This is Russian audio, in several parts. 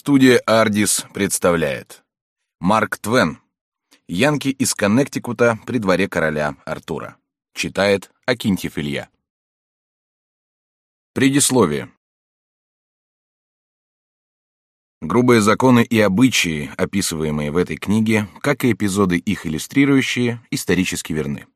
Студия «Ардис» представляет. Марк Твен Янки из Коннектикута при дворе короля Артура Читает Акинтьев Илья. Предисловие. Грубые законы и обычаи, описываемые в этой книге, как и эпизоды их иллюстрирующие, исторически верны.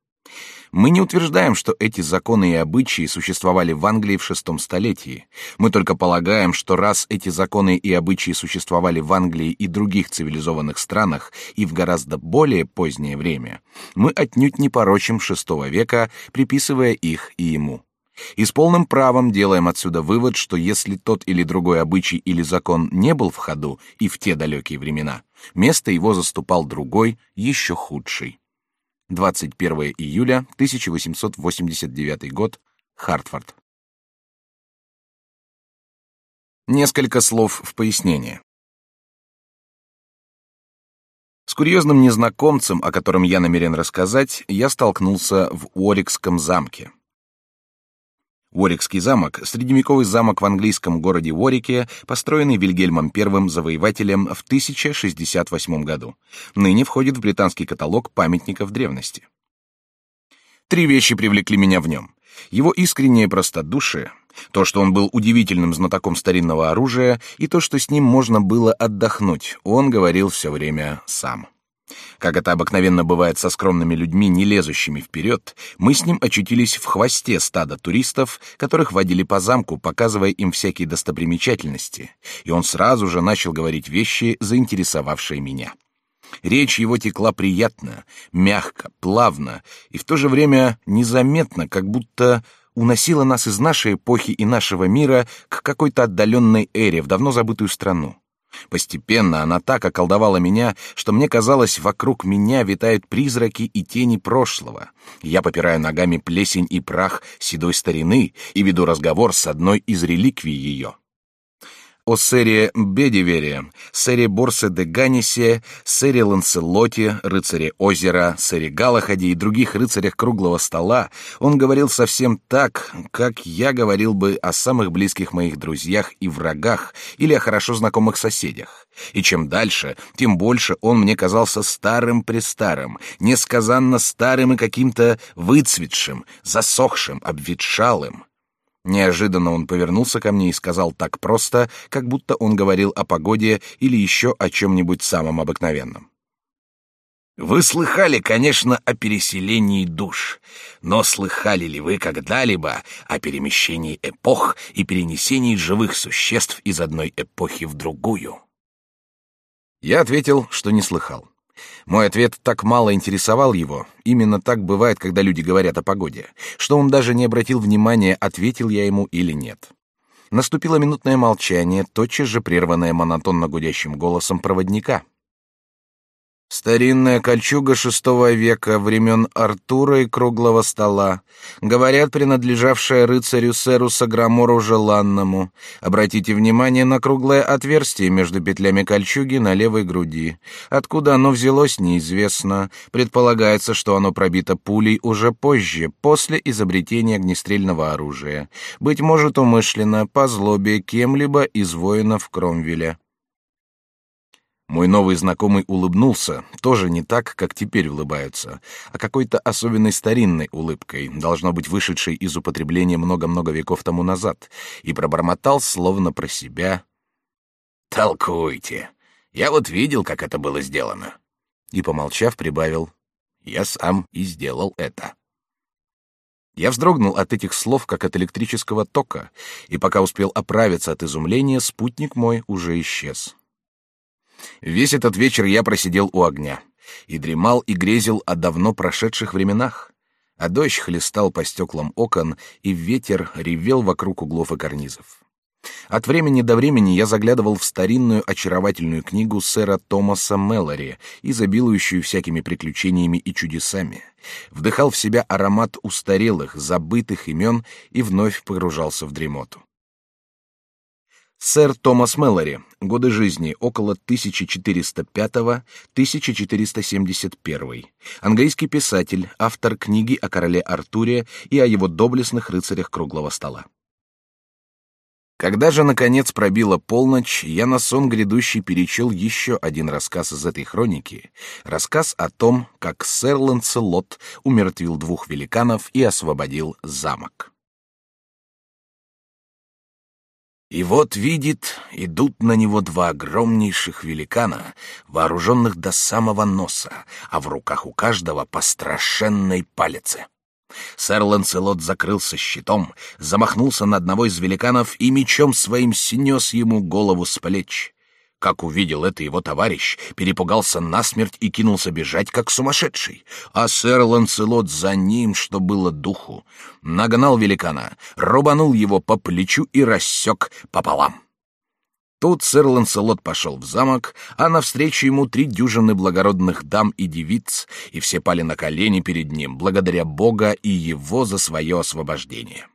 Мы не утверждаем, что эти законы и обычаи существовали в Англии в шестом столетии. Мы только полагаем, что раз эти законы и обычаи существовали в Англии и других цивилизованных странах и в гораздо более позднее время, мы отнюдь не порочим шестого века, приписывая их и ему. И с полным правом делаем отсюда вывод, что если тот или другой обычай или закон не был в ходу и в те далекие времена, место его заступал другой, еще худший. 21 июля 1889 год, Хартфорд. Несколько слов в пояснение. С курьезным незнакомцем, о котором я намерен рассказать, я столкнулся в Уорикском замке. Уорикский замок — средневековый замок в английском городе Уорике, построенный Вильгельмом I завоевателем в 1068 году. Ныне входит в британский каталог памятников древности. Три вещи привлекли меня в нем. Его искреннее простодушие, то, что он был удивительным знатоком старинного оружия, и то, что с ним можно было отдохнуть, он говорил все время сам. Как это обыкновенно бывает со скромными людьми, не лезущими вперед, мы с ним очутились в хвосте стада туристов, которых водили по замку, показывая им всякие достопримечательности, и он сразу же начал говорить вещи, заинтересовавшие меня. Речь его текла приятно, мягко, плавно и в то же время незаметно, как будто уносила нас из нашей эпохи и нашего мира к какой-то отдаленной эре в давно забытую страну. Постепенно она так околдовала меня, что мне казалось, вокруг меня витают призраки и тени прошлого. Я попираю ногами плесень и прах седой старины и веду разговор с одной из реликвий ее о сэре Бедивере, сэре Борсе де Ганисе, сэре Ланселоте, рыцаре озера, сэре Галахаде и других рыцарях круглого стола, он говорил совсем так, как я говорил бы о самых близких моих друзьях и врагах или о хорошо знакомых соседях. И чем дальше, тем больше он мне казался старым-престарым, несказанно старым и каким-то выцветшим, засохшим, обветшалым. Неожиданно он повернулся ко мне и сказал так просто, как будто он говорил о погоде или еще о чем-нибудь самом обыкновенном. Вы слыхали, конечно, о переселении душ, но слыхали ли вы когда-либо о перемещении эпох и перенесении живых существ из одной эпохи в другую? Я ответил, что не слыхал. Мой ответ так мало интересовал его, именно так бывает, когда люди говорят о погоде, что он даже не обратил внимания, ответил я ему или нет. Наступило минутное молчание, тотчас же прерванное монотонно гудящим голосом проводника. Старинная кольчуга шестого века, времен Артура и круглого стола. Говорят, принадлежавшая рыцарю сэру Саграмору Желанному. Обратите внимание на круглое отверстие между петлями кольчуги на левой груди. Откуда оно взялось, неизвестно. Предполагается, что оно пробито пулей уже позже, после изобретения огнестрельного оружия. Быть может, умышленно, по злобе кем-либо из воинов Кромвеля. Мой новый знакомый улыбнулся, тоже не так, как теперь улыбаются, а какой-то особенной старинной улыбкой, должно быть вышедшей из употребления много-много веков тому назад, и пробормотал словно про себя: "Толкуйте. Я вот видел, как это было сделано". И помолчав, прибавил: "Я сам и сделал это". Я вздрогнул от этих слов, как от электрического тока, и пока успел оправиться от изумления, спутник мой уже исчез. Весь этот вечер я просидел у огня и дремал и грезил о давно прошедших временах, а дождь хлестал по стеклам окон, и ветер ревел вокруг углов и карнизов. От времени до времени я заглядывал в старинную очаровательную книгу сэра Томаса Мэллори, изобилующую всякими приключениями и чудесами, вдыхал в себя аромат устарелых, забытых имен и вновь погружался в дремоту. Сэр Томас Мэллори. Годы жизни около 1405-1471. Английский писатель, автор книги о короле Артуре и о его доблестных рыцарях круглого стола. Когда же, наконец, пробила полночь, я на сон грядущий перечел еще один рассказ из этой хроники. Рассказ о том, как сэр Ланселот умертвил двух великанов и освободил замок. И вот видит, идут на него два огромнейших великана, вооруженных до самого носа, а в руках у каждого по страшенной палице. Сэр Ланселот закрылся щитом, замахнулся на одного из великанов и мечом своим снес ему голову с плеч. Как увидел это его товарищ, перепугался насмерть и кинулся бежать, как сумасшедший. А сэр Ланселот за ним, что было духу, нагнал великана, рубанул его по плечу и рассек пополам. Тут сэр Ланселот пошел в замок, а навстречу ему три дюжины благородных дам и девиц, и все пали на колени перед ним, благодаря Бога и его за свое освобождение.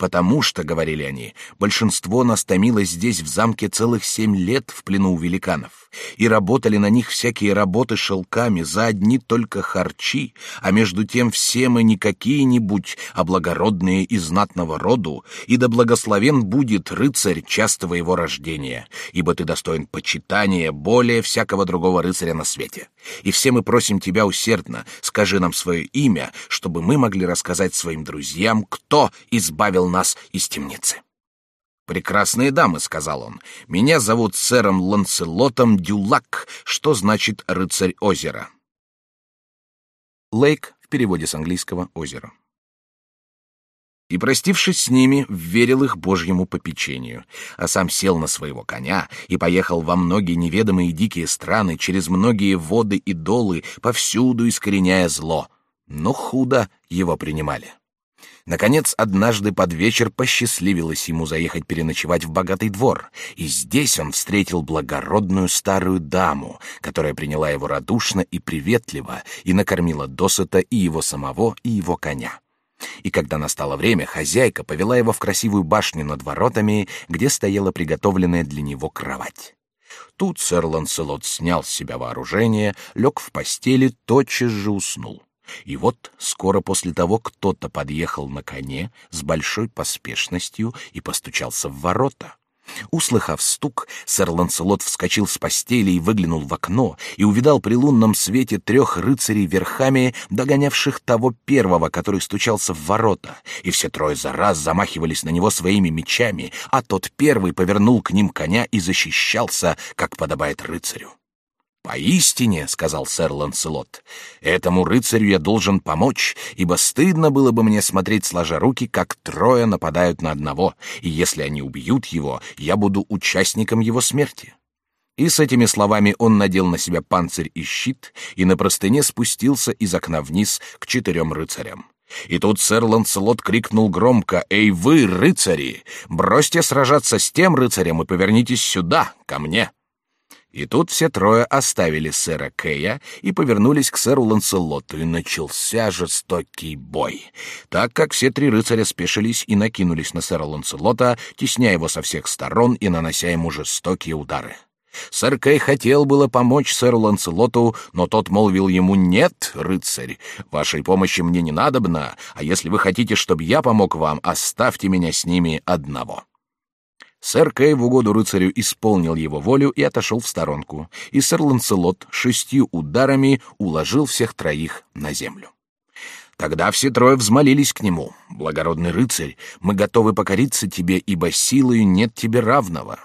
Потому что, говорили они, большинство нас томилось здесь в замке целых семь лет в плену у великанов, и работали на них всякие работы шелками за одни только харчи, а между тем все мы не какие-нибудь, а благородные и знатного роду, и да благословен будет рыцарь частого его рождения, ибо ты достоин почитания более всякого другого рыцаря на свете. И все мы просим тебя усердно, скажи нам свое имя, чтобы мы могли рассказать своим друзьям, кто избавил нас из темницы. «Прекрасные дамы», — сказал он, — «меня зовут сэром Ланселотом Дюлак, что значит «рыцарь озера». Лейк в переводе с английского «озеро» и, простившись с ними, верил их Божьему попечению, а сам сел на своего коня и поехал во многие неведомые дикие страны, через многие воды и долы, повсюду искореняя зло. Но худо его принимали. Наконец, однажды под вечер посчастливилось ему заехать переночевать в богатый двор, и здесь он встретил благородную старую даму, которая приняла его радушно и приветливо и накормила досыта и его самого, и его коня. И когда настало время, хозяйка повела его в красивую башню над воротами, где стояла приготовленная для него кровать. Тут сэр Ланселот снял с себя вооружение, лег в постели, тотчас же уснул. И вот скоро после того кто-то подъехал на коне с большой поспешностью и постучался в ворота. Услыхав стук, сэр Ланселот вскочил с постели и выглянул в окно, и увидал при лунном свете трех рыцарей верхами, догонявших того первого, который стучался в ворота, и все трое за раз замахивались на него своими мечами, а тот первый повернул к ним коня и защищался, как подобает рыцарю. «Поистине», — сказал сэр Ланселот, — «этому рыцарю я должен помочь, ибо стыдно было бы мне смотреть сложа руки, как трое нападают на одного, и если они убьют его, я буду участником его смерти». И с этими словами он надел на себя панцирь и щит, и на простыне спустился из окна вниз к четырем рыцарям. И тут сэр Ланселот крикнул громко «Эй вы, рыцари! Бросьте сражаться с тем рыцарем и повернитесь сюда, ко мне!» И тут все трое оставили сэра Кэя и повернулись к сэру Ланселоту, и начался жестокий бой. Так как все три рыцаря спешились и накинулись на сэра Ланселота, тесня его со всех сторон и нанося ему жестокие удары. Сэр Кэй хотел было помочь сэру Ланселоту, но тот молвил ему «Нет, рыцарь, вашей помощи мне не надобно, а если вы хотите, чтобы я помог вам, оставьте меня с ними одного». Сэр Кэй в угоду рыцарю исполнил его волю и отошел в сторонку, и сэр Ланселот шестью ударами уложил всех троих на землю. Тогда все трое взмолились к нему. «Благородный рыцарь, мы готовы покориться тебе, ибо силою нет тебе равного».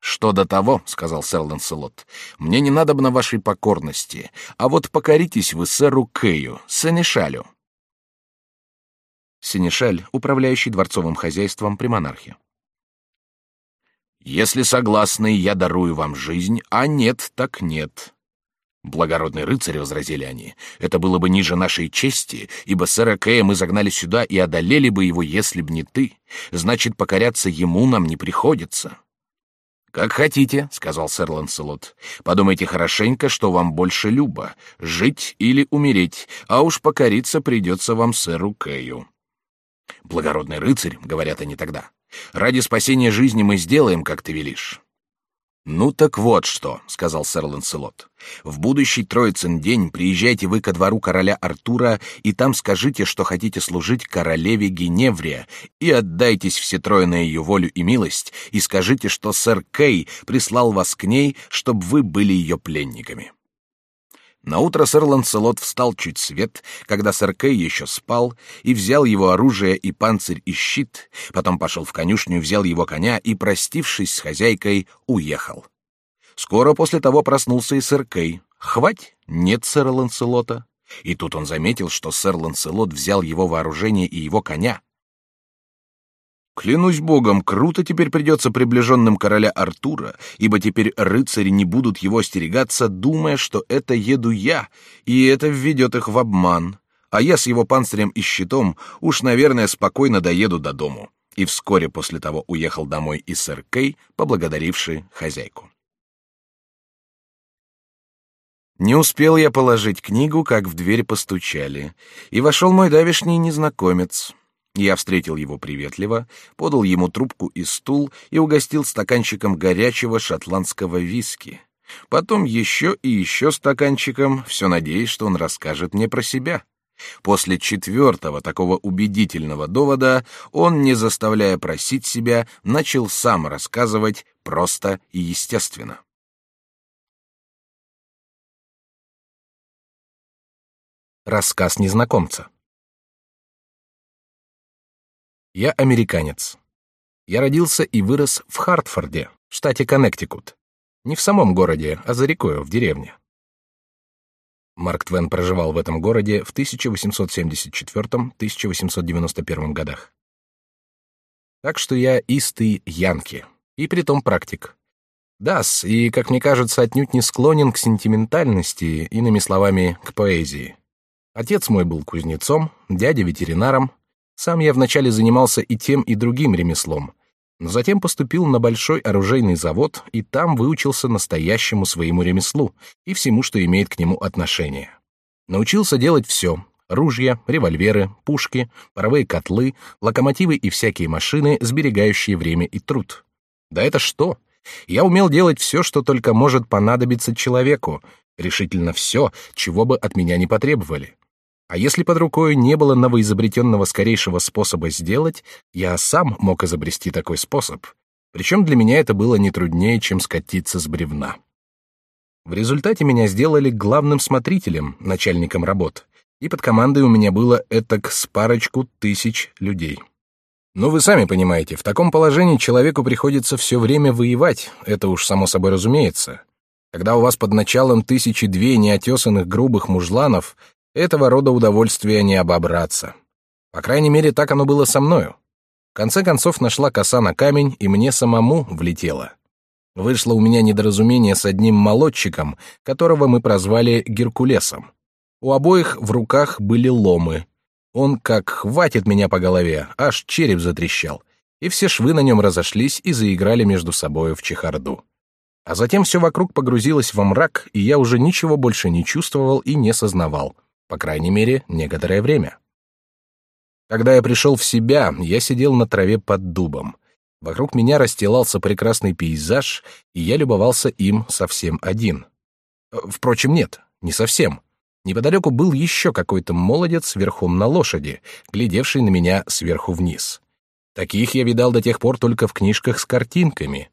«Что до того, — сказал сэр Ланселот, — мне не надо на вашей покорности, а вот покоритесь вы сэру Кэю, сенешалю». Сенешаль, управляющий дворцовым хозяйством при монархе. Если согласны, я дарую вам жизнь, а нет, так нет. Благородный рыцарь, — возразили они, — это было бы ниже нашей чести, ибо сэра Кэя мы загнали сюда и одолели бы его, если б не ты. Значит, покоряться ему нам не приходится. «Как хотите», — сказал сэр Ланселот. «Подумайте хорошенько, что вам больше любо — жить или умереть, а уж покориться придется вам сэру Кэю». «Благородный рыцарь», — говорят они тогда, Ради спасения жизни мы сделаем, как ты велишь. «Ну так вот что», — сказал сэр Ланселот. «В будущий Троицын день приезжайте вы ко двору короля Артура и там скажите, что хотите служить королеве Геневре, и отдайтесь все трое на ее волю и милость, и скажите, что сэр Кей прислал вас к ней, чтобы вы были ее пленниками». Наутро сэр Ланселот встал чуть свет, когда сэр Кей еще спал, и взял его оружие и панцирь и щит, потом пошел в конюшню, взял его коня и, простившись с хозяйкой, уехал. Скоро после того проснулся и сэр Кей. Хвать, нет сэра Ланселота. И тут он заметил, что сэр Ланселот взял его вооружение и его коня, Клянусь богом, круто теперь придется приближенным короля Артура, ибо теперь рыцари не будут его остерегаться, думая, что это еду я, и это введет их в обман. А я с его панцирем и щитом уж, наверное, спокойно доеду до дому. И вскоре после того уехал домой и сэр Кей, поблагодаривший хозяйку. Не успел я положить книгу, как в дверь постучали, и вошел мой давишний незнакомец. Я встретил его приветливо, подал ему трубку и стул и угостил стаканчиком горячего шотландского виски. Потом еще и еще стаканчиком, все надеясь, что он расскажет мне про себя. После четвертого такого убедительного довода он, не заставляя просить себя, начал сам рассказывать просто и естественно. Рассказ незнакомца. Я американец. Я родился и вырос в Хартфорде, штате Коннектикут. Не в самом городе, а за рекой, в деревне. Марк Твен проживал в этом городе в 1874-1891 годах. Так что я истый янки, и притом практик. Дас, и, как мне кажется, отнюдь не склонен к сентиментальности, иными словами, к поэзии. Отец мой был кузнецом, дядя ветеринаром, сам я вначале занимался и тем, и другим ремеслом, но затем поступил на большой оружейный завод и там выучился настоящему своему ремеслу и всему, что имеет к нему отношение. Научился делать все — ружья, револьверы, пушки, паровые котлы, локомотивы и всякие машины, сберегающие время и труд. Да это что? Я умел делать все, что только может понадобиться человеку, решительно все, чего бы от меня не потребовали. А если под рукой не было новоизобретенного скорейшего способа сделать, я сам мог изобрести такой способ. Причем для меня это было не труднее, чем скатиться с бревна. В результате меня сделали главным смотрителем, начальником работ, и под командой у меня было этак с парочку тысяч людей. Ну, вы сами понимаете, в таком положении человеку приходится все время воевать, это уж само собой разумеется. Когда у вас под началом тысячи две неотесанных грубых мужланов, этого рода удовольствия не обобраться. По крайней мере, так оно было со мною. В конце концов нашла коса на камень, и мне самому влетело. Вышло у меня недоразумение с одним молодчиком, которого мы прозвали Геркулесом. У обоих в руках были ломы. Он как хватит меня по голове, аж череп затрещал, и все швы на нем разошлись и заиграли между собою в чехарду. А затем все вокруг погрузилось во мрак, и я уже ничего больше не чувствовал и не сознавал — по крайней мере, некоторое время. Когда я пришел в себя, я сидел на траве под дубом. Вокруг меня расстилался прекрасный пейзаж, и я любовался им совсем один. Впрочем, нет, не совсем. Неподалеку был еще какой-то молодец верхом на лошади, глядевший на меня сверху вниз. Таких я видал до тех пор только в книжках с картинками.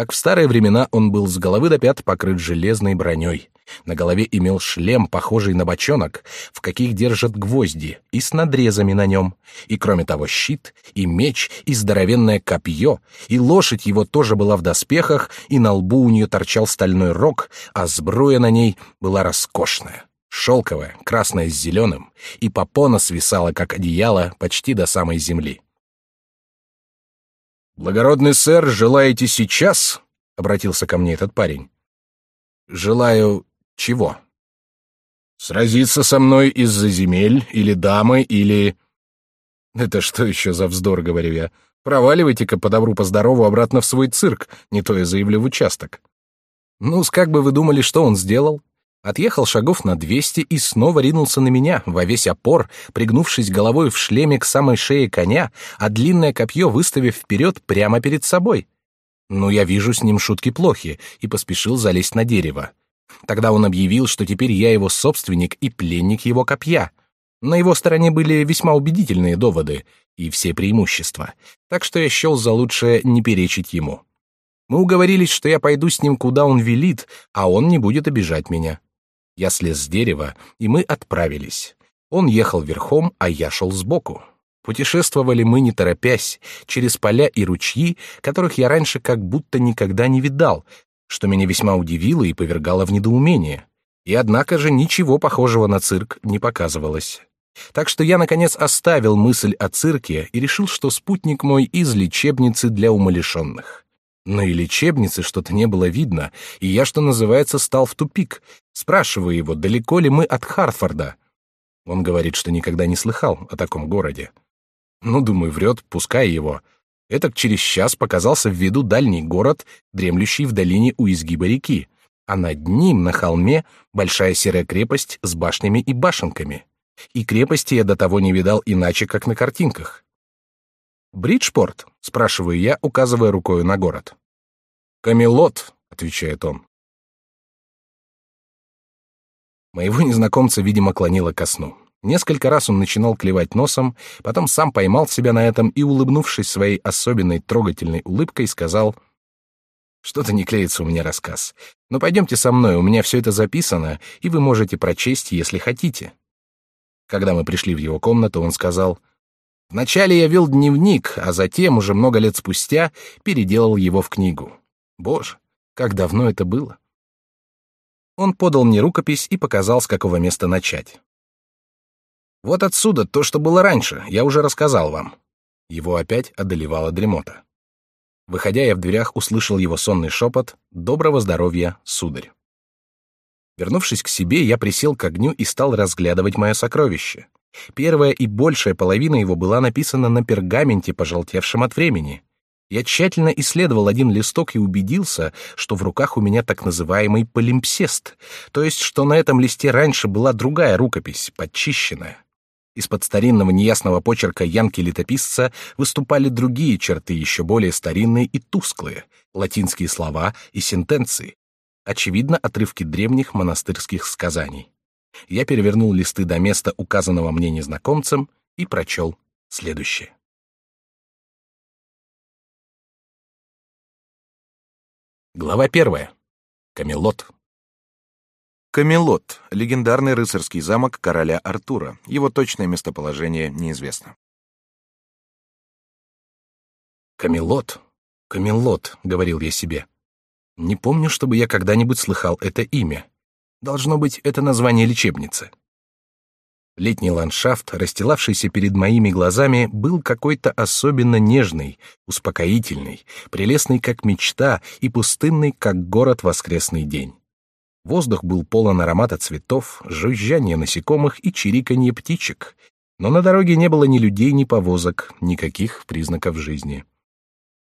Как в старые времена он был с головы до пят покрыт железной броней. На голове имел шлем, похожий на бочонок, в каких держат гвозди, и с надрезами на нем. И кроме того щит, и меч, и здоровенное копье, и лошадь его тоже была в доспехах, и на лбу у нее торчал стальной рог, а сбруя на ней была роскошная. Шелковая, красная с зеленым, и попона свисала, как одеяло, почти до самой земли. «Благородный сэр, желаете сейчас?» — обратился ко мне этот парень. «Желаю чего?» «Сразиться со мной из-за земель, или дамы, или...» «Это что еще за вздор?» — говорю я. «Проваливайте-ка по добру, по здорову обратно в свой цирк, не то я заявлю в участок». ну как бы вы думали, что он сделал? Отъехал шагов на двести и снова ринулся на меня, во весь опор, пригнувшись головой в шлеме к самой шее коня, а длинное копье выставив вперед прямо перед собой. Ну, я вижу, с ним шутки плохи, и поспешил залезть на дерево. Тогда он объявил, что теперь я его собственник и пленник его копья. На его стороне были весьма убедительные доводы и все преимущества, так что я счел за лучшее не перечить ему. Мы уговорились, что я пойду с ним, куда он велит, а он не будет обижать меня. Я слез с дерева, и мы отправились. Он ехал верхом, а я шел сбоку. Путешествовали мы не торопясь, через поля и ручьи, которых я раньше как будто никогда не видал, что меня весьма удивило и повергало в недоумение. И однако же ничего похожего на цирк не показывалось. Так что я, наконец, оставил мысль о цирке и решил, что спутник мой из лечебницы для умалишенных. Но и лечебницы что-то не было видно, и я, что называется, стал в тупик. Спрашиваю его, далеко ли мы от Хартфорда. Он говорит, что никогда не слыхал о таком городе. Ну, думаю, врет, пускай его. Этак через час показался в виду дальний город, дремлющий в долине у изгиба реки, а над ним, на холме, большая серая крепость с башнями и башенками. И крепости я до того не видал иначе, как на картинках. «Бриджпорт?» — спрашиваю я, указывая рукой на город. «Камелот», — отвечает он. Моего незнакомца, видимо, клонило ко сну. Несколько раз он начинал клевать носом, потом сам поймал себя на этом и, улыбнувшись своей особенной трогательной улыбкой, сказал «Что-то не клеится у меня рассказ. Но пойдемте со мной, у меня все это записано, и вы можете прочесть, если хотите». Когда мы пришли в его комнату, он сказал «Вначале я вел дневник, а затем, уже много лет спустя, переделал его в книгу. Боже, как давно это было!» Он подал мне рукопись и показал, с какого места начать. Вот отсюда то, что было раньше, я уже рассказал вам. Его опять одолевала дремота. Выходя, я в дверях услышал его сонный шепот «Доброго здоровья, сударь». Вернувшись к себе, я присел к огню и стал разглядывать мое сокровище. Первая и большая половина его была написана на пергаменте, пожелтевшем от времени. Я тщательно исследовал один листок и убедился, что в руках у меня так называемый полимпсест, то есть что на этом листе раньше была другая рукопись, подчищенная. Из-под старинного неясного почерка янки-летописца выступали другие черты, еще более старинные и тусклые, латинские слова и сентенции. Очевидно, отрывки древних монастырских сказаний. Я перевернул листы до места, указанного мне незнакомцем, и прочел следующее. Глава первая. Камелот. Камелот — легендарный рыцарский замок короля Артура. Его точное местоположение неизвестно. Камелот, Камелот, говорил я себе. Не помню, чтобы я когда-нибудь слыхал это имя. Должно быть, это название лечебницы. Летний ландшафт, расстилавшийся перед моими глазами, был какой-то особенно нежный, успокоительный, прелестный как мечта и пустынный как город воскресный день. Воздух был полон аромата цветов, жужжания насекомых и чириканье птичек, но на дороге не было ни людей, ни повозок, никаких признаков жизни.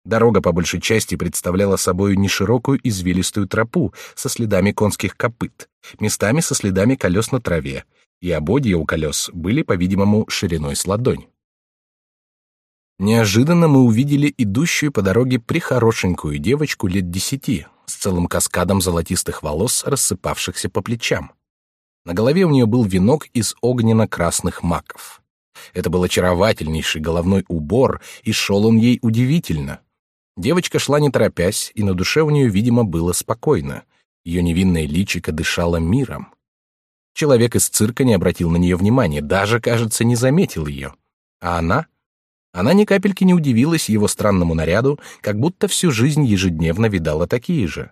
Дорога по большей части представляла собой неширокую извилистую тропу со следами конских копыт, местами со следами колес на траве, и ободья у колес были, по-видимому, шириной с ладонь. Неожиданно мы увидели идущую по дороге прихорошенькую девочку лет десяти, с целым каскадом золотистых волос, рассыпавшихся по плечам. На голове у нее был венок из огненно-красных маков. Это был очаровательнейший головной убор, и шел он ей удивительно. Девочка шла не торопясь, и на душе у нее, видимо, было спокойно. Ее невинное личико дышало миром. Человек из цирка не обратил на нее внимания, даже, кажется, не заметил ее. А она она ни капельки не удивилась его странному наряду, как будто всю жизнь ежедневно видала такие же.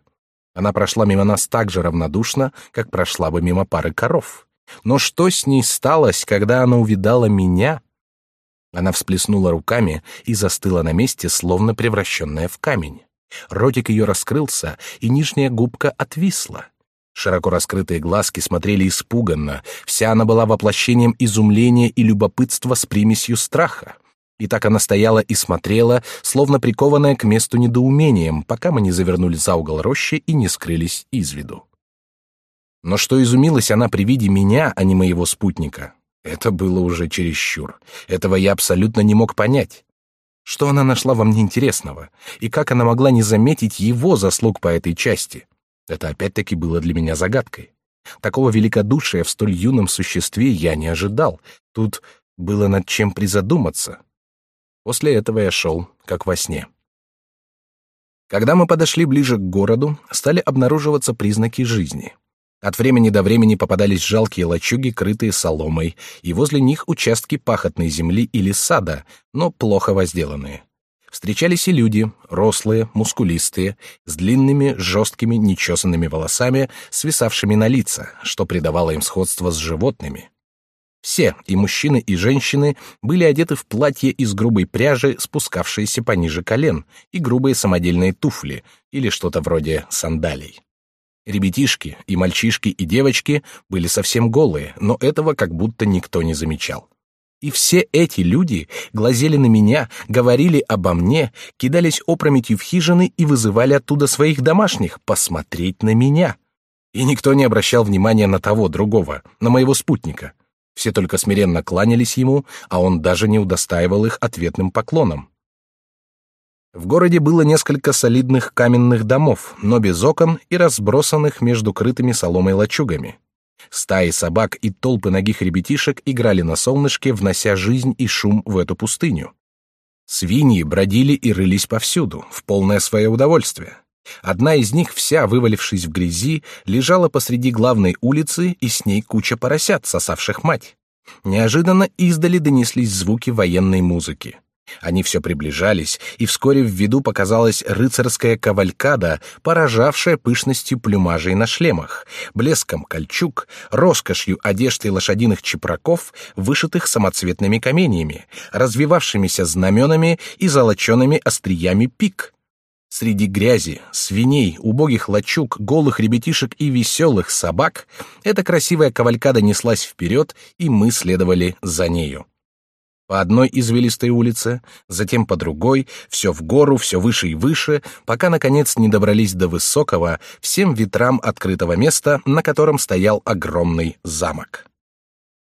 Она прошла мимо нас так же равнодушно, как прошла бы мимо пары коров. Но что с ней сталось, когда она увидала меня? Она всплеснула руками и застыла на месте, словно превращенная в камень. Ротик ее раскрылся, и нижняя губка отвисла. Широко раскрытые глазки смотрели испуганно. Вся она была воплощением изумления и любопытства с примесью страха. И так она стояла и смотрела, словно прикованная к месту недоумением, пока мы не завернули за угол рощи и не скрылись из виду. Но что изумилась она при виде меня, а не моего спутника, это было уже чересчур. Этого я абсолютно не мог понять. Что она нашла во мне интересного? И как она могла не заметить его заслуг по этой части? Это опять-таки было для меня загадкой. Такого великодушия в столь юном существе я не ожидал. Тут было над чем призадуматься. После этого я шел, как во сне. Когда мы подошли ближе к городу, стали обнаруживаться признаки жизни. От времени до времени попадались жалкие лачуги, крытые соломой, и возле них участки пахотной земли или сада, но плохо возделанные. Встречались и люди, рослые, мускулистые, с длинными, жесткими, нечесанными волосами, свисавшими на лица, что придавало им сходство с животными. Все, и мужчины, и женщины, были одеты в платья из грубой пряжи, спускавшиеся пониже колен, и грубые самодельные туфли, или что-то вроде сандалий. Ребятишки, и мальчишки, и девочки были совсем голые, но этого как будто никто не замечал. И все эти люди глазели на меня, говорили обо мне, кидались опрометью в хижины и вызывали оттуда своих домашних посмотреть на меня. И никто не обращал внимания на того другого, на моего спутника. Все только смиренно кланялись ему, а он даже не удостаивал их ответным поклоном. В городе было несколько солидных каменных домов, но без окон и разбросанных между крытыми соломой лачугами. Стаи собак и толпы ногих ребятишек играли на солнышке, внося жизнь и шум в эту пустыню. Свиньи бродили и рылись повсюду, в полное свое удовольствие. Одна из них, вся вывалившись в грязи, лежала посреди главной улицы, и с ней куча поросят, сосавших мать. Неожиданно издали донеслись звуки военной музыки. Они все приближались, и вскоре в виду показалась рыцарская кавалькада, поражавшая пышностью плюмажей на шлемах, блеском кольчуг, роскошью одежды лошадиных чепраков, вышитых самоцветными каменьями, развивавшимися знаменами и золочеными остриями пик. Среди грязи, свиней, убогих лачуг, голых ребятишек и веселых собак эта красивая кавалькада неслась вперед, и мы следовали за нею. По одной извилистой улице, затем по другой, все в гору, все выше и выше, пока, наконец, не добрались до высокого, всем ветрам открытого места, на котором стоял огромный замок.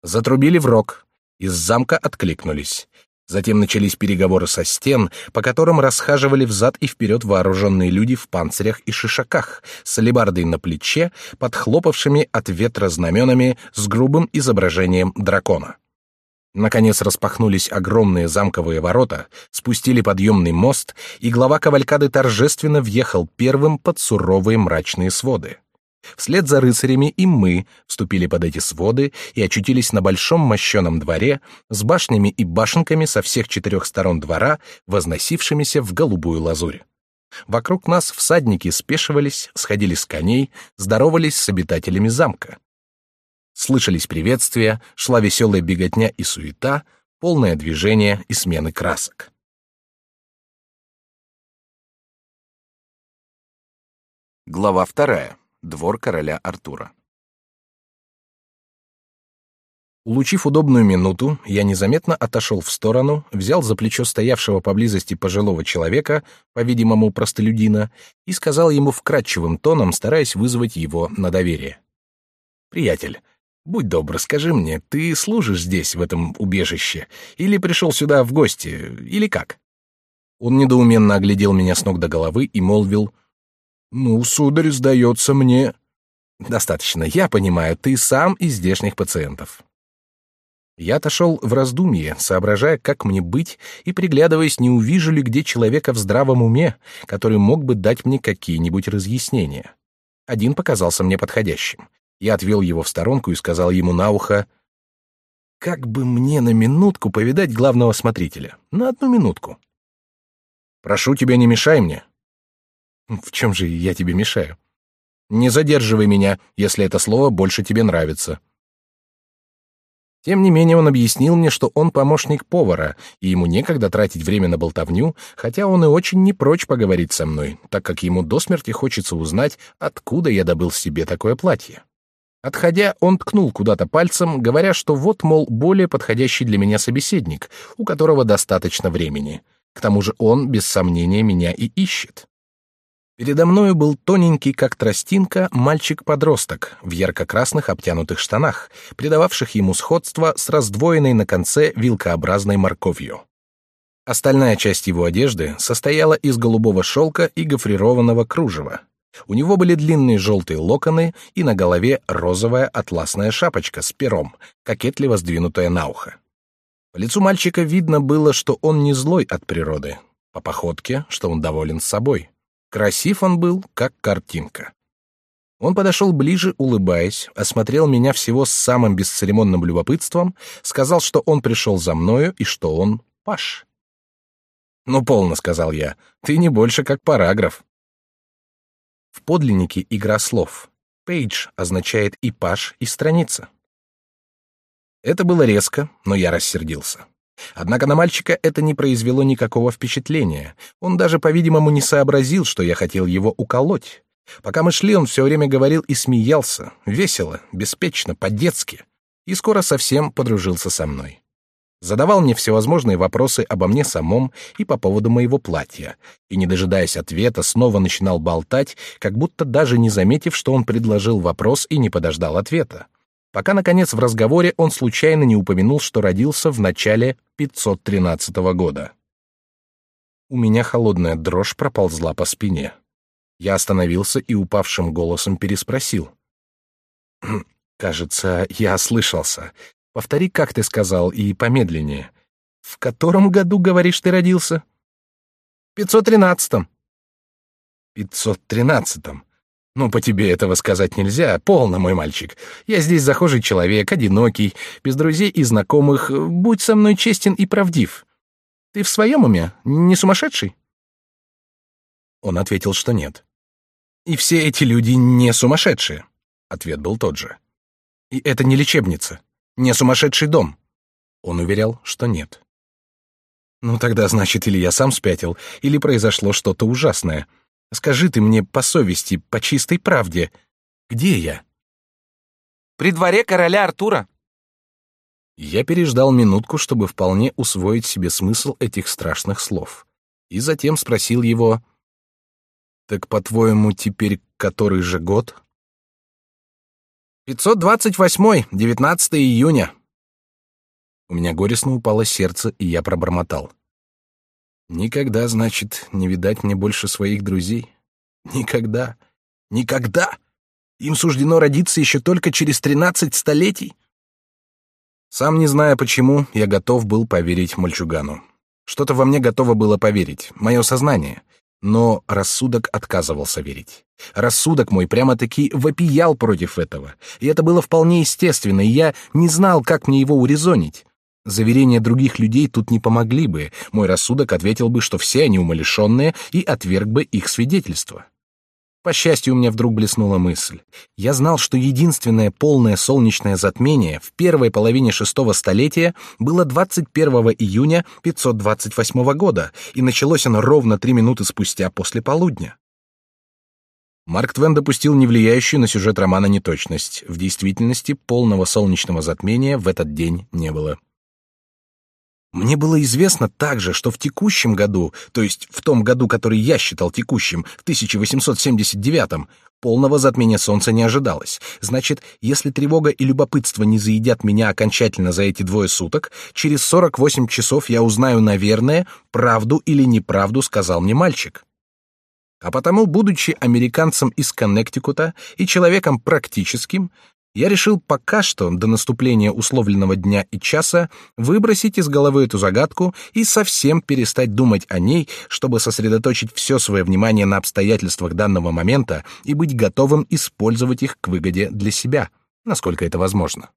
Затрубили в рог, из замка откликнулись. Затем начались переговоры со стен, по которым расхаживали взад и вперед вооруженные люди в панцирях и шишаках, с алебардой на плече, под хлопавшими от ветра знаменами с грубым изображением дракона. Наконец распахнулись огромные замковые ворота, спустили подъемный мост, и глава кавалькады торжественно въехал первым под суровые мрачные своды. Вслед за рыцарями и мы вступили под эти своды и очутились на большом мощеном дворе с башнями и башенками со всех четырех сторон двора, возносившимися в голубую лазурь. Вокруг нас всадники спешивались, сходили с коней, здоровались с обитателями замка. Слышались приветствия, шла веселая беготня и суета, полное движение и смены красок. Глава вторая. Двор короля Артура. Улучив удобную минуту, я незаметно отошел в сторону, взял за плечо стоявшего поблизости пожилого человека, по-видимому, простолюдина, и сказал ему вкрадчивым тоном, стараясь вызвать его на доверие. «Приятель, будь добр, скажи мне, ты служишь здесь, в этом убежище, или пришел сюда в гости, или как?» Он недоуменно оглядел меня с ног до головы и молвил «Ну, сударь, сдается мне...» «Достаточно, я понимаю, ты сам из здешних пациентов». Я отошел в раздумье, соображая, как мне быть, и приглядываясь, не увижу ли где человека в здравом уме, который мог бы дать мне какие-нибудь разъяснения. Один показался мне подходящим. Я отвел его в сторонку и сказал ему на ухо, «Как бы мне на минутку повидать главного смотрителя? На одну минутку». «Прошу тебя, не мешай мне», в чем же я тебе мешаю? Не задерживай меня, если это слово больше тебе нравится. Тем не менее он объяснил мне, что он помощник повара, и ему некогда тратить время на болтовню, хотя он и очень не прочь поговорить со мной, так как ему до смерти хочется узнать, откуда я добыл себе такое платье. Отходя, он ткнул куда-то пальцем, говоря, что вот, мол, более подходящий для меня собеседник, у которого достаточно времени. К тому же он, без сомнения, меня и ищет. Передо мною был тоненький, как тростинка, мальчик-подросток в ярко-красных обтянутых штанах, придававших ему сходство с раздвоенной на конце вилкообразной морковью. Остальная часть его одежды состояла из голубого шелка и гофрированного кружева. У него были длинные желтые локоны и на голове розовая атласная шапочка с пером, кокетливо сдвинутая на ухо. По лицу мальчика видно было, что он не злой от природы, по походке, что он доволен собой. Красив он был, как картинка. Он подошел ближе, улыбаясь, осмотрел меня всего с самым бесцеремонным любопытством, сказал, что он пришел за мною и что он паш. «Ну, полно», — сказал я, — «ты не больше как параграф». В подлиннике игра слов. «Пейдж» означает и паш, и страница. Это было резко, но я рассердился. Однако на мальчика это не произвело никакого впечатления. Он даже, по-видимому, не сообразил, что я хотел его уколоть. Пока мы шли, он все время говорил и смеялся, весело, беспечно, по-детски, и скоро совсем подружился со мной. Задавал мне всевозможные вопросы обо мне самом и по поводу моего платья, и, не дожидаясь ответа, снова начинал болтать, как будто даже не заметив, что он предложил вопрос и не подождал ответа. Пока, наконец, в разговоре он случайно не упомянул, что родился в начале 513 года. У меня холодная дрожь проползла по спине. Я остановился и упавшим голосом переспросил. «Хм, «Кажется, я ослышался. Повтори, как ты сказал, и помедленнее. В котором году, говоришь, ты родился?» «Пятьсот тринадцатом». «Пятьсот тринадцатом. Ну, по тебе этого сказать нельзя. Полно, мой мальчик. Я здесь захожий человек, одинокий, без друзей и знакомых. Будь со мной честен и правдив. Ты в своем уме? Не сумасшедший?» Он ответил, что нет. И все эти люди не сумасшедшие. Ответ был тот же. И это не лечебница, не сумасшедший дом. Он уверял, что нет. Ну тогда, значит, или я сам спятил, или произошло что-то ужасное. Скажи ты мне по совести, по чистой правде, где я? При дворе короля Артура. Я переждал минутку, чтобы вполне усвоить себе смысл этих страшных слов, и затем спросил его, так, по-твоему, теперь который же год? 528, 19 июня. У меня горестно упало сердце, и я пробормотал. Никогда, значит, не видать мне больше своих друзей. Никогда. Никогда. Им суждено родиться еще только через тринадцать столетий. Сам не зная почему, я готов был поверить мальчугану. Что-то во мне готово было поверить, мое сознание. Но рассудок отказывался верить. Рассудок мой прямо-таки вопиял против этого, и это было вполне естественно, и я не знал, как мне его урезонить. Заверения других людей тут не помогли бы, мой рассудок ответил бы, что все они умалишенные, и отверг бы их свидетельство. По счастью, у меня вдруг блеснула мысль. Я знал, что единственное полное солнечное затмение в первой половине шестого столетия было 21 июня 528 года, и началось оно ровно три минуты спустя после полудня. Марк Твен допустил невлияющую на сюжет романа неточность. В действительности полного солнечного затмения в этот день не было. Мне было известно также, что в текущем году, то есть в том году, который я считал текущим, в 1879-м, полного затмения солнца не ожидалось. Значит, если тревога и любопытство не заедят меня окончательно за эти двое суток, через 48 часов я узнаю, наверное, правду или неправду сказал мне мальчик. А потому, будучи американцем из Коннектикута и человеком практическим, я решил пока что, до наступления условленного дня и часа, выбросить из головы эту загадку и совсем перестать думать о ней, чтобы сосредоточить все свое внимание на обстоятельствах данного момента и быть готовым использовать их к выгоде для себя, насколько это возможно.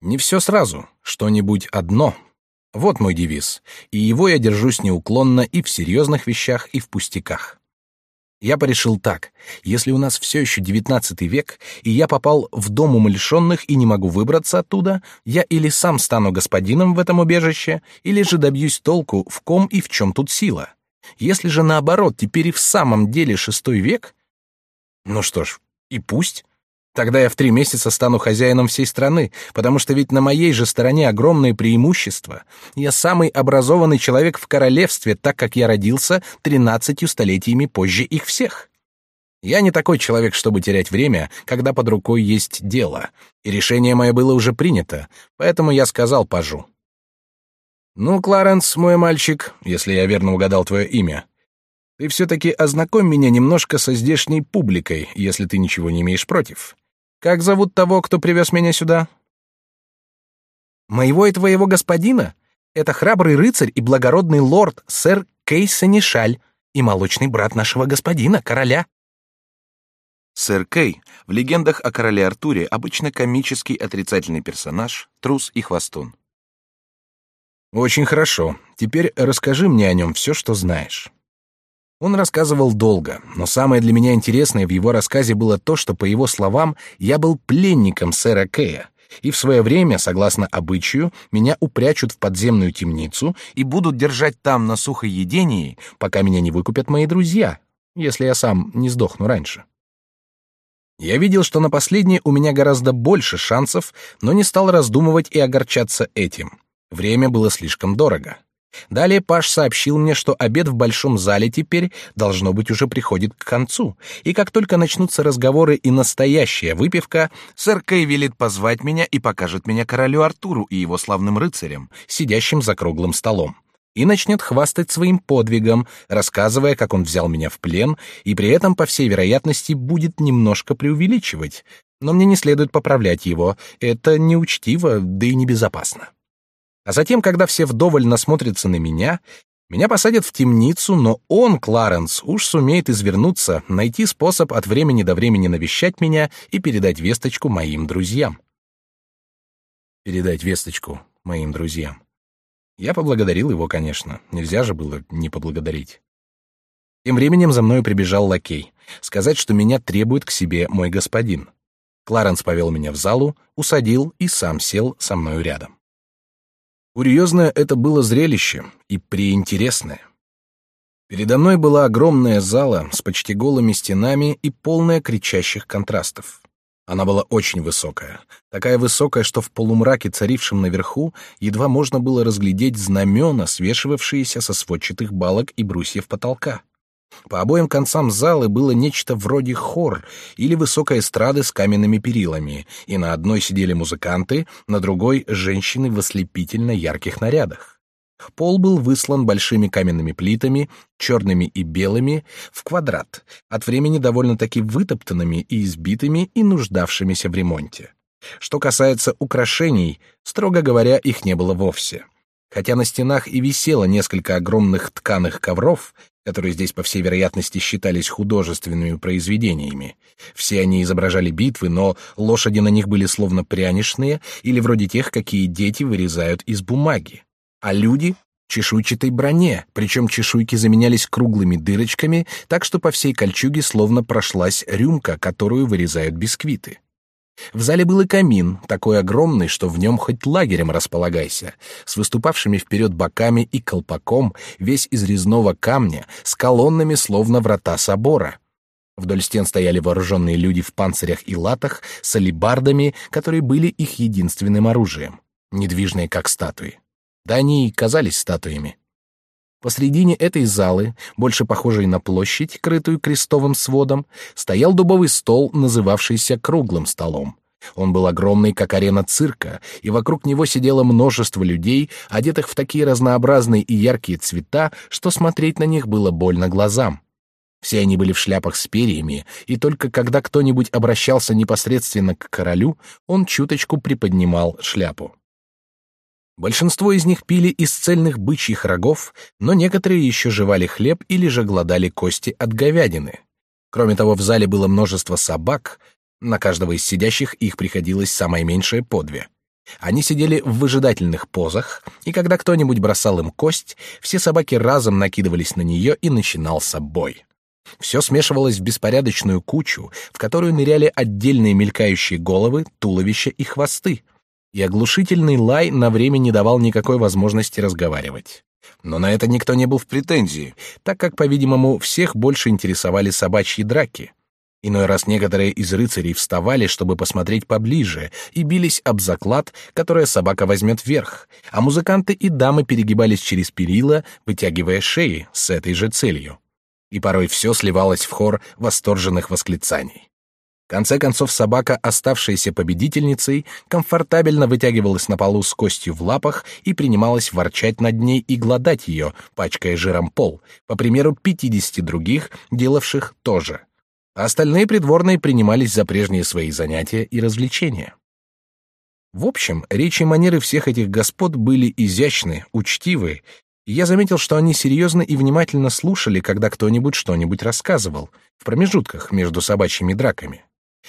Не все сразу, что-нибудь одно. Вот мой девиз, и его я держусь неуклонно и в серьезных вещах, и в пустяках. Я порешил так: если у нас все еще девятнадцатый век, и я попал в дом умалишенных и не могу выбраться оттуда, я или сам стану господином в этом убежище, или же добьюсь толку в ком и в чем тут сила. Если же наоборот, теперь и в самом деле шестой век, ну что ж, и пусть. Тогда я в три месяца стану хозяином всей страны, потому что ведь на моей же стороне огромные преимущества. Я самый образованный человек в королевстве, так как я родился тринадцатью столетиями позже их всех. Я не такой человек, чтобы терять время, когда под рукой есть дело. И решение мое было уже принято, поэтому я сказал пажу. Ну, Кларенс, мой мальчик, если я верно угадал твое имя, ты все-таки ознакомь меня немножко со здешней публикой, если ты ничего не имеешь против. Как зовут того, кто привез меня сюда? Моего и твоего господина? Это храбрый рыцарь и благородный лорд, сэр Кей Санишаль, и молочный брат нашего господина, короля. Сэр Кей в легендах о короле Артуре обычно комический отрицательный персонаж, трус и хвостун. Очень хорошо. Теперь расскажи мне о нем все, что знаешь. Он рассказывал долго, но самое для меня интересное в его рассказе было то, что, по его словам, я был пленником сэра Кэя, и в свое время, согласно обычаю, меня упрячут в подземную темницу и будут держать там на сухоедении, пока меня не выкупят мои друзья, если я сам не сдохну раньше. Я видел, что на последнее у меня гораздо больше шансов, но не стал раздумывать и огорчаться этим. Время было слишком дорого. Далее Паш сообщил мне, что обед в большом зале теперь должно быть уже приходит к концу, и как только начнутся разговоры и настоящая выпивка, сэр Кей велит позвать меня и покажет меня королю Артуру и его славным рыцарям, сидящим за круглым столом, и начнет хвастать своим подвигом, рассказывая, как он взял меня в плен, и при этом, по всей вероятности, будет немножко преувеличивать. Но мне не следует поправлять его, это неучтиво, да и небезопасно. А затем, когда все вдоволь насмотрятся на меня, меня посадят в темницу, но он, Кларенс, уж сумеет извернуться, найти способ от времени до времени навещать меня и передать весточку моим друзьям. Передать весточку моим друзьям. Я поблагодарил его, конечно. Нельзя же было не поблагодарить. Тем временем за мной прибежал лакей, сказать, что меня требует к себе мой господин. Кларенс повел меня в залу, усадил и сам сел со мною рядом. Курьезное это было зрелище и преинтересное. Передо мной была огромная зала с почти голыми стенами и полная кричащих контрастов. Она была очень высокая, такая высокая, что в полумраке, царившем наверху, едва можно было разглядеть знамена, свешивавшиеся со сводчатых балок и брусьев потолка. По обоим концам залы было нечто вроде хор или высокой эстрады с каменными перилами, и на одной сидели музыканты, на другой — женщины в ослепительно ярких нарядах. Пол был выслан большими каменными плитами, черными и белыми, в квадрат, от времени довольно-таки вытоптанными и избитыми и нуждавшимися в ремонте. Что касается украшений, строго говоря, их не было вовсе. Хотя на стенах и висело несколько огромных тканых ковров, которые здесь, по всей вероятности, считались художественными произведениями. Все они изображали битвы, но лошади на них были словно прянишные или вроде тех, какие дети вырезают из бумаги. А люди — чешуйчатой броне, причем чешуйки заменялись круглыми дырочками, так что по всей кольчуге словно прошлась рюмка, которую вырезают бисквиты. В зале был и камин, такой огромный, что в нем хоть лагерем располагайся, с выступавшими вперед боками и колпаком, весь из резного камня, с колоннами, словно врата собора. Вдоль стен стояли вооруженные люди в панцирях и латах, с алебардами, которые были их единственным оружием, недвижные как статуи. Да они и казались статуями. Посредине этой залы, больше похожей на площадь, крытую крестовым сводом, стоял дубовый стол, называвшийся круглым столом. Он был огромный, как арена цирка, и вокруг него сидело множество людей, одетых в такие разнообразные и яркие цвета, что смотреть на них было больно глазам. Все они были в шляпах с перьями, и только когда кто-нибудь обращался непосредственно к королю, он чуточку приподнимал шляпу. Большинство из них пили из цельных бычьих рогов, но некоторые еще жевали хлеб или же глодали кости от говядины. Кроме того, в зале было множество собак, на каждого из сидящих их приходилось самое меньшее по две. Они сидели в выжидательных позах, и когда кто-нибудь бросал им кость, все собаки разом накидывались на нее и начинался бой. Все смешивалось в беспорядочную кучу, в которую ныряли отдельные мелькающие головы, туловища и хвосты — и оглушительный лай на время не давал никакой возможности разговаривать. Но на это никто не был в претензии, так как, по-видимому, всех больше интересовали собачьи драки. Иной раз некоторые из рыцарей вставали, чтобы посмотреть поближе, и бились об заклад, которое собака возьмет вверх, а музыканты и дамы перегибались через перила, вытягивая шеи с этой же целью. И порой все сливалось в хор восторженных восклицаний. Конце концов собака, оставшаяся победительницей, комфортабельно вытягивалась на полу с костью в лапах и принималась ворчать над ней и гладать ее, пачкая жиром пол, по примеру пятидесяти других, делавших то же. А остальные придворные принимались за прежние свои занятия и развлечения. В общем, речи и манеры всех этих господ были изящны, учтивы, и я заметил, что они серьезно и внимательно слушали, когда кто-нибудь что-нибудь рассказывал, в промежутках между собачьими драками.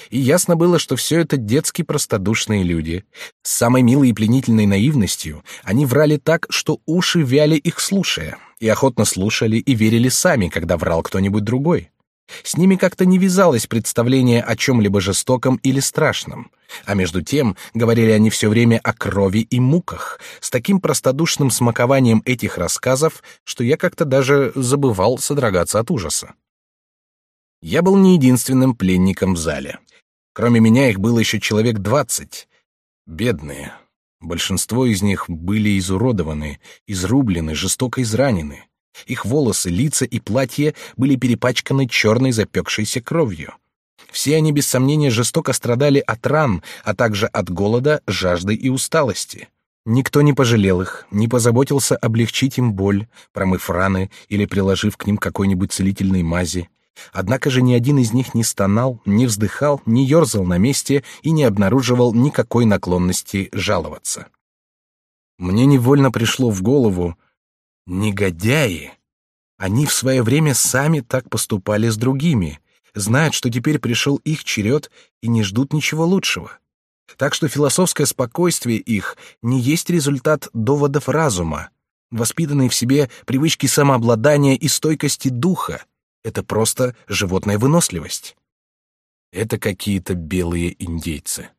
И ясно было, что все это детски простодушные люди. С самой милой и пленительной наивностью они врали так, что уши вяли их слушая, и охотно слушали и верили сами, когда врал кто-нибудь другой. С ними как-то не вязалось представление о чем-либо жестоком или страшном. А между тем говорили они все время о крови и муках, с таким простодушным смакованием этих рассказов, что я как-то даже забывал содрогаться от ужаса. Я был не единственным пленником в зале. Кроме меня их было еще человек двадцать. Бедные. Большинство из них были изуродованы, изрублены, жестоко изранены. Их волосы, лица и платья были перепачканы черной запекшейся кровью. Все они, без сомнения, жестоко страдали от ран, а также от голода, жажды и усталости. Никто не пожалел их, не позаботился облегчить им боль, промыв раны или приложив к ним какой-нибудь целительной мази. Однако же ни один из них не стонал, не вздыхал, не ерзал на месте и не обнаруживал никакой наклонности жаловаться. Мне невольно пришло в голову, негодяи. Они в свое время сами так поступали с другими, знают, что теперь пришел их черед и не ждут ничего лучшего. Так что философское спокойствие их не есть результат доводов разума, воспитанные в себе привычки самообладания и стойкости духа, это просто животная выносливость. Это какие-то белые индейцы.